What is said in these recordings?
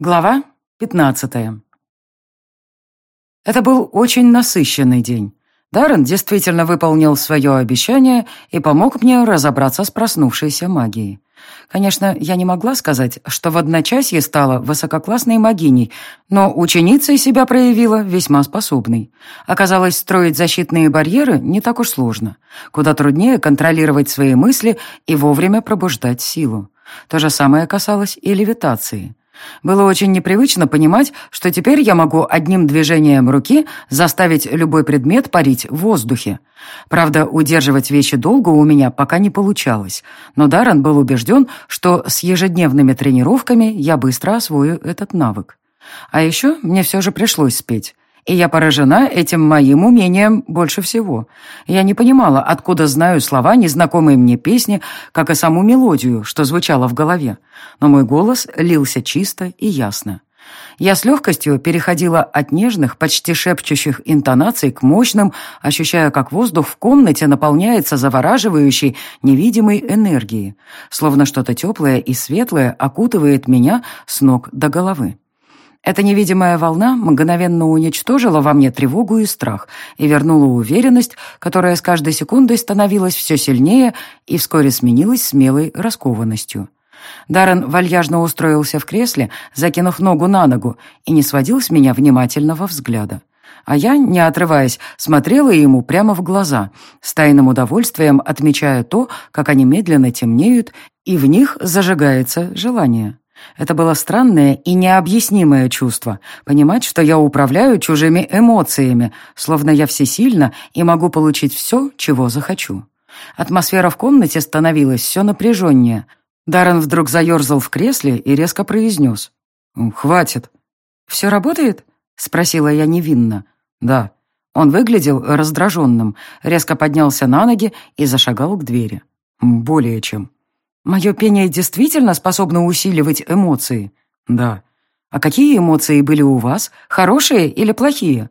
Глава 15. Это был очень насыщенный день. Даррен действительно выполнил свое обещание и помог мне разобраться с проснувшейся магией. Конечно, я не могла сказать, что в одночасье стала высококлассной магиней, но ученицей себя проявила весьма способной. Оказалось, строить защитные барьеры не так уж сложно. Куда труднее контролировать свои мысли и вовремя пробуждать силу. То же самое касалось и левитации. Было очень непривычно понимать, что теперь я могу одним движением руки заставить любой предмет парить в воздухе. Правда, удерживать вещи долго у меня пока не получалось, но Даррен был убежден, что с ежедневными тренировками я быстро освою этот навык. А еще мне все же пришлось спеть. И я поражена этим моим умением больше всего. Я не понимала, откуда знаю слова незнакомой мне песни, как и саму мелодию, что звучала в голове. Но мой голос лился чисто и ясно. Я с легкостью переходила от нежных, почти шепчущих интонаций к мощным, ощущая, как воздух в комнате наполняется завораживающей, невидимой энергией, словно что-то теплое и светлое окутывает меня с ног до головы. Эта невидимая волна мгновенно уничтожила во мне тревогу и страх и вернула уверенность, которая с каждой секундой становилась все сильнее и вскоре сменилась смелой раскованностью. Даррен вальяжно устроился в кресле, закинув ногу на ногу, и не сводил с меня внимательного взгляда. А я, не отрываясь, смотрела ему прямо в глаза, с тайным удовольствием отмечая то, как они медленно темнеют, и в них зажигается желание. Это было странное и необъяснимое чувство — понимать, что я управляю чужими эмоциями, словно я всесильна и могу получить все, чего захочу. Атмосфера в комнате становилась все напряженнее. Даррен вдруг заерзал в кресле и резко произнес. «Хватит». «Все работает?» — спросила я невинно. «Да». Он выглядел раздраженным, резко поднялся на ноги и зашагал к двери. «Более чем». Мое пение действительно способно усиливать эмоции? Да. А какие эмоции были у вас? Хорошие или плохие?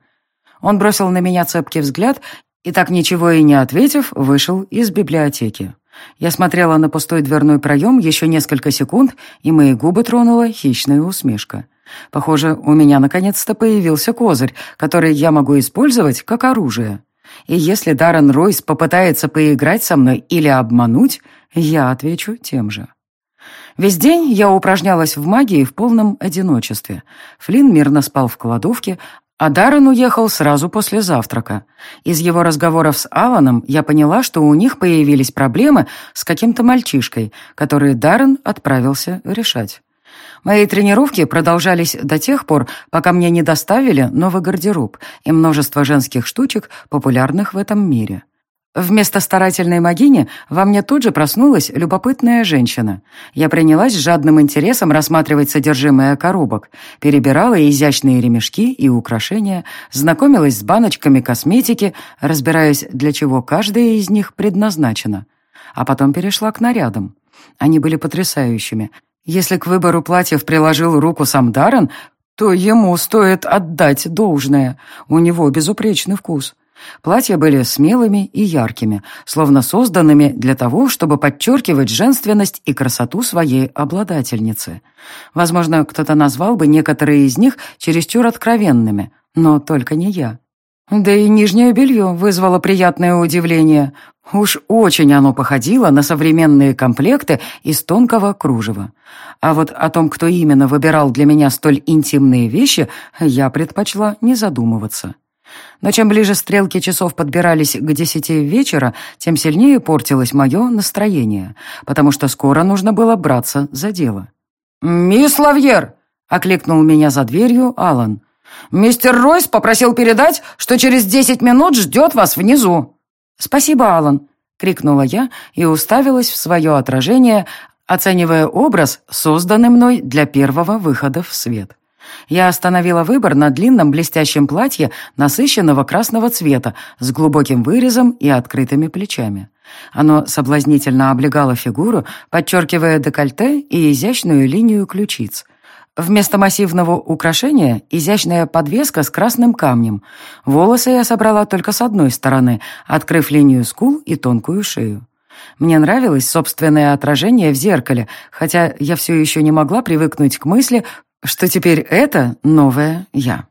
Он бросил на меня цепкий взгляд и, так ничего и не ответив, вышел из библиотеки. Я смотрела на пустой дверной проем еще несколько секунд, и мои губы тронула хищная усмешка. Похоже, у меня наконец-то появился козырь, который я могу использовать как оружие. И если Даррен Ройс попытается поиграть со мной или обмануть, я отвечу тем же. Весь день я упражнялась в магии в полном одиночестве. Флинн мирно спал в кладовке, а Даррен уехал сразу после завтрака. Из его разговоров с Аланом я поняла, что у них появились проблемы с каким-то мальчишкой, который Даррен отправился решать. Мои тренировки продолжались до тех пор, пока мне не доставили новый гардероб и множество женских штучек, популярных в этом мире. Вместо старательной могини во мне тут же проснулась любопытная женщина. Я принялась с жадным интересом рассматривать содержимое коробок, перебирала изящные ремешки и украшения, знакомилась с баночками косметики, разбираясь, для чего каждая из них предназначена. А потом перешла к нарядам. Они были потрясающими. Если к выбору платьев приложил руку сам Даррен, то ему стоит отдать должное. У него безупречный вкус. Платья были смелыми и яркими, словно созданными для того, чтобы подчеркивать женственность и красоту своей обладательницы. Возможно, кто-то назвал бы некоторые из них чересчур откровенными, но только не я. Да и нижнее белье вызвало приятное удивление. Уж очень оно походило на современные комплекты из тонкого кружева. А вот о том, кто именно выбирал для меня столь интимные вещи, я предпочла не задумываться. Но чем ближе стрелки часов подбирались к десяти вечера, тем сильнее портилось мое настроение, потому что скоро нужно было браться за дело. «Мисс Лавьер!» — окликнул меня за дверью Алан. «Мистер Ройс попросил передать, что через десять минут ждет вас внизу». «Спасибо, Алан!» — крикнула я и уставилась в свое отражение, оценивая образ, созданный мной для первого выхода в свет. Я остановила выбор на длинном блестящем платье насыщенного красного цвета с глубоким вырезом и открытыми плечами. Оно соблазнительно облегало фигуру, подчеркивая декольте и изящную линию ключиц. Вместо массивного украшения – изящная подвеска с красным камнем. Волосы я собрала только с одной стороны, открыв линию скул и тонкую шею. Мне нравилось собственное отражение в зеркале, хотя я все еще не могла привыкнуть к мысли, что теперь это новая я.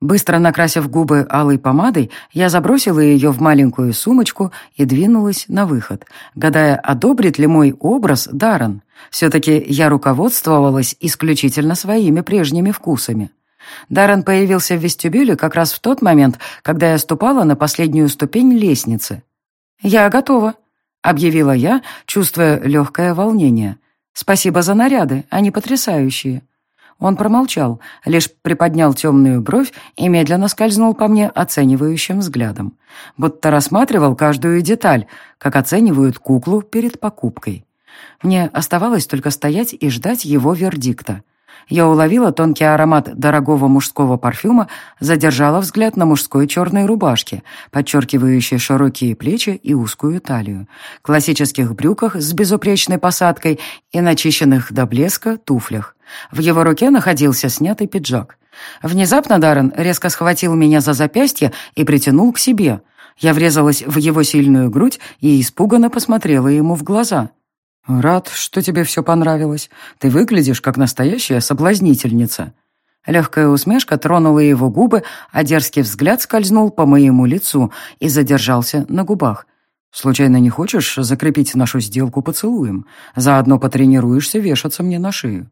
Быстро накрасив губы алой помадой, я забросила ее в маленькую сумочку и двинулась на выход, гадая, одобрит ли мой образ Даррен. Все-таки я руководствовалась исключительно своими прежними вкусами. Даррен появился в вестибюле как раз в тот момент, когда я ступала на последнюю ступень лестницы. «Я готова», — объявила я, чувствуя легкое волнение. «Спасибо за наряды, они потрясающие». Он промолчал, лишь приподнял темную бровь и медленно скользнул по мне оценивающим взглядом. Будто рассматривал каждую деталь, как оценивают куклу перед покупкой. Мне оставалось только стоять и ждать его вердикта. Я уловила тонкий аромат дорогого мужского парфюма, задержала взгляд на мужской черной рубашке, подчеркивающей широкие плечи и узкую талию, классических брюках с безупречной посадкой и начищенных до блеска туфлях. В его руке находился снятый пиджак. Внезапно Даррен резко схватил меня за запястье и притянул к себе. Я врезалась в его сильную грудь и испуганно посмотрела ему в глаза. «Рад, что тебе все понравилось. Ты выглядишь как настоящая соблазнительница». Легкая усмешка тронула его губы, а дерзкий взгляд скользнул по моему лицу и задержался на губах. «Случайно не хочешь закрепить нашу сделку поцелуем? Заодно потренируешься вешаться мне на шею».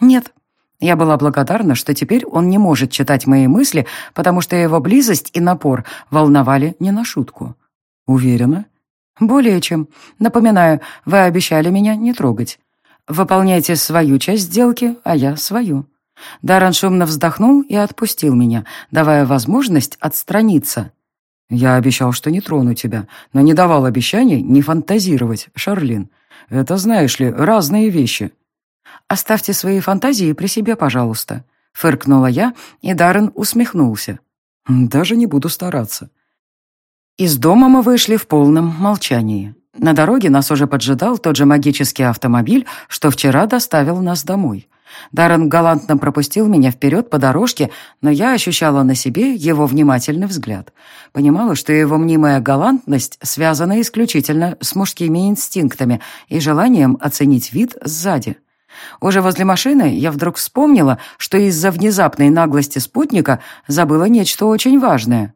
«Нет». Я была благодарна, что теперь он не может читать мои мысли, потому что его близость и напор волновали не на шутку. «Уверена?» «Более чем. Напоминаю, вы обещали меня не трогать. Выполняйте свою часть сделки, а я свою». Даррен шумно вздохнул и отпустил меня, давая возможность отстраниться. «Я обещал, что не трону тебя, но не давал обещаний не фантазировать, Шарлин. Это, знаешь ли, разные вещи». «Оставьте свои фантазии при себе, пожалуйста», — фыркнула я, и Даррен усмехнулся. «Даже не буду стараться. Из дома мы вышли в полном молчании. На дороге нас уже поджидал тот же магический автомобиль, что вчера доставил нас домой. Даррен галантно пропустил меня вперед по дорожке, но я ощущала на себе его внимательный взгляд. Понимала, что его мнимая галантность связана исключительно с мужскими инстинктами и желанием оценить вид сзади. Уже возле машины я вдруг вспомнила, что из-за внезапной наглости спутника забыла нечто очень важное.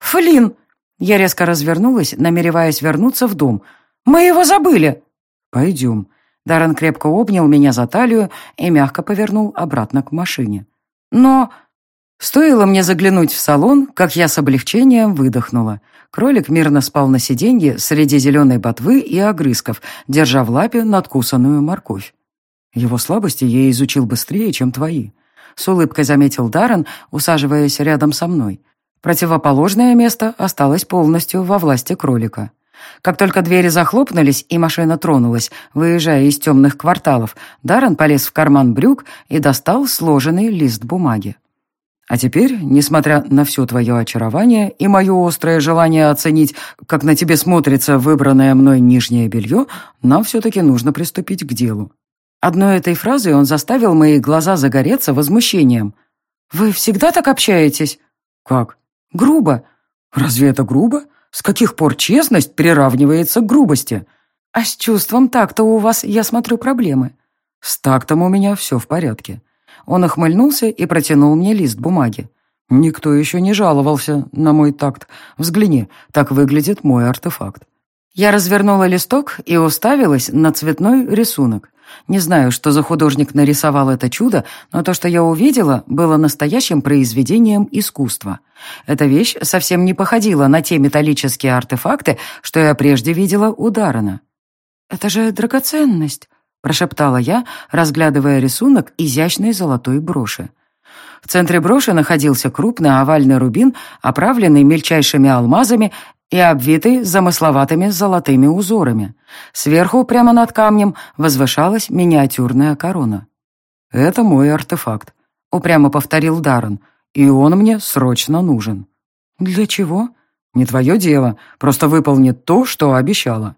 «Флин!» Я резко развернулась, намереваясь вернуться в дом. «Мы его забыли!» «Пойдем». Даррен крепко обнял меня за талию и мягко повернул обратно к машине. «Но...» Стоило мне заглянуть в салон, как я с облегчением выдохнула. Кролик мирно спал на сиденье среди зеленой ботвы и огрызков, держа в лапе надкусанную морковь. Его слабости я изучил быстрее, чем твои. С улыбкой заметил Даррен, усаживаясь рядом со мной. Противоположное место осталось полностью во власти кролика. Как только двери захлопнулись и машина тронулась, выезжая из темных кварталов, Даррен полез в карман брюк и достал сложенный лист бумаги. А теперь, несмотря на все твое очарование и мое острое желание оценить, как на тебе смотрится выбранное мной нижнее белье, нам все-таки нужно приступить к делу. Одной этой фразой он заставил мои глаза загореться возмущением. «Вы всегда так общаетесь?» «Как? Грубо. Разве это грубо? С каких пор честность приравнивается к грубости? А с чувством так-то у вас, я смотрю, проблемы. С тактом у меня все в порядке. Он охмыльнулся и протянул мне лист бумаги. Никто еще не жаловался на мой такт. Взгляни, так выглядит мой артефакт. Я развернула листок и уставилась на цветной рисунок. Не знаю, что за художник нарисовал это чудо, но то, что я увидела, было настоящим произведением искусства. Эта вещь совсем не походила на те металлические артефакты, что я прежде видела у Даррена. «Это же драгоценность», — прошептала я, разглядывая рисунок изящной золотой броши. В центре броши находился крупный овальный рубин, оправленный мельчайшими алмазами и обвитый замысловатыми золотыми узорами. Сверху, прямо над камнем, возвышалась миниатюрная корона. «Это мой артефакт», — упрямо повторил Даррен, «и он мне срочно нужен». «Для чего?» «Не твое дело, просто выполни то, что обещала».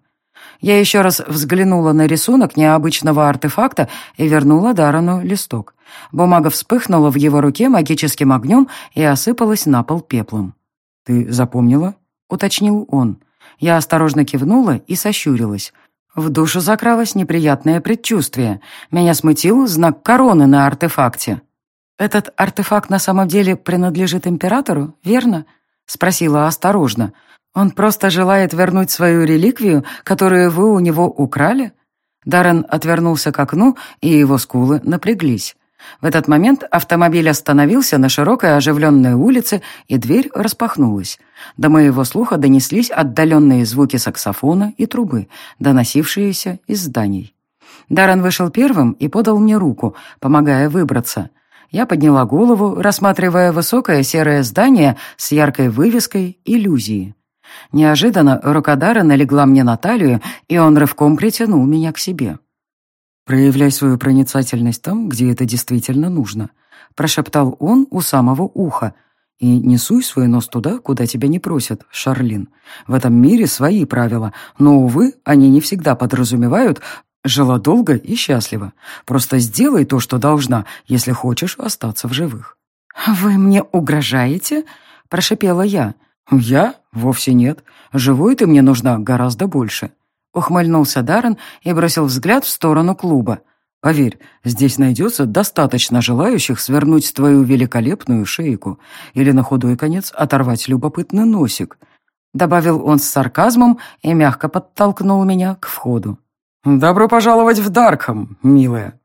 Я еще раз взглянула на рисунок необычного артефакта и вернула Дарану листок. Бумага вспыхнула в его руке магическим огнем и осыпалась на пол пеплом. «Ты запомнила?» — уточнил он. Я осторожно кивнула и сощурилась. В душу закралось неприятное предчувствие. Меня смутил знак короны на артефакте. «Этот артефакт на самом деле принадлежит императору, верно?» — спросила осторожно. «Он просто желает вернуть свою реликвию, которую вы у него украли?» Даррен отвернулся к окну, и его скулы напряглись. В этот момент автомобиль остановился на широкой оживленной улице, и дверь распахнулась. До моего слуха донеслись отдаленные звуки саксофона и трубы, доносившиеся из зданий. Даррен вышел первым и подал мне руку, помогая выбраться. Я подняла голову, рассматривая высокое серое здание с яркой вывеской «Иллюзии». Неожиданно рука Даррена легла мне на талию, и он рывком притянул меня к себе. «Проявляй свою проницательность там, где это действительно нужно», — прошептал он у самого уха. «И не суй свой нос туда, куда тебя не просят, Шарлин. В этом мире свои правила, но, увы, они не всегда подразумевают «жила долго и счастливо». Просто сделай то, что должна, если хочешь остаться в живых». «Вы мне угрожаете?» — прошепела я. «Я? Вовсе нет. Живой ты мне нужна гораздо больше». Ухмыльнулся Даррен и бросил взгляд в сторону клуба. «Поверь, здесь найдется достаточно желающих свернуть твою великолепную шейку или на худой конец оторвать любопытный носик», добавил он с сарказмом и мягко подтолкнул меня к входу. «Добро пожаловать в Даркхам, милая!»